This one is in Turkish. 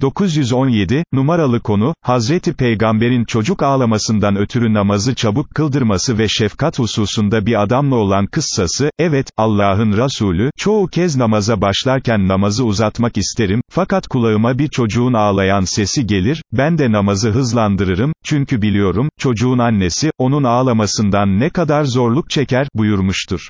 917, numaralı konu, Hazreti Peygamber'in çocuk ağlamasından ötürü namazı çabuk kıldırması ve şefkat hususunda bir adamla olan kıssası, evet, Allah'ın Resulü, çoğu kez namaza başlarken namazı uzatmak isterim, fakat kulağıma bir çocuğun ağlayan sesi gelir, ben de namazı hızlandırırım, çünkü biliyorum, çocuğun annesi, onun ağlamasından ne kadar zorluk çeker, buyurmuştur.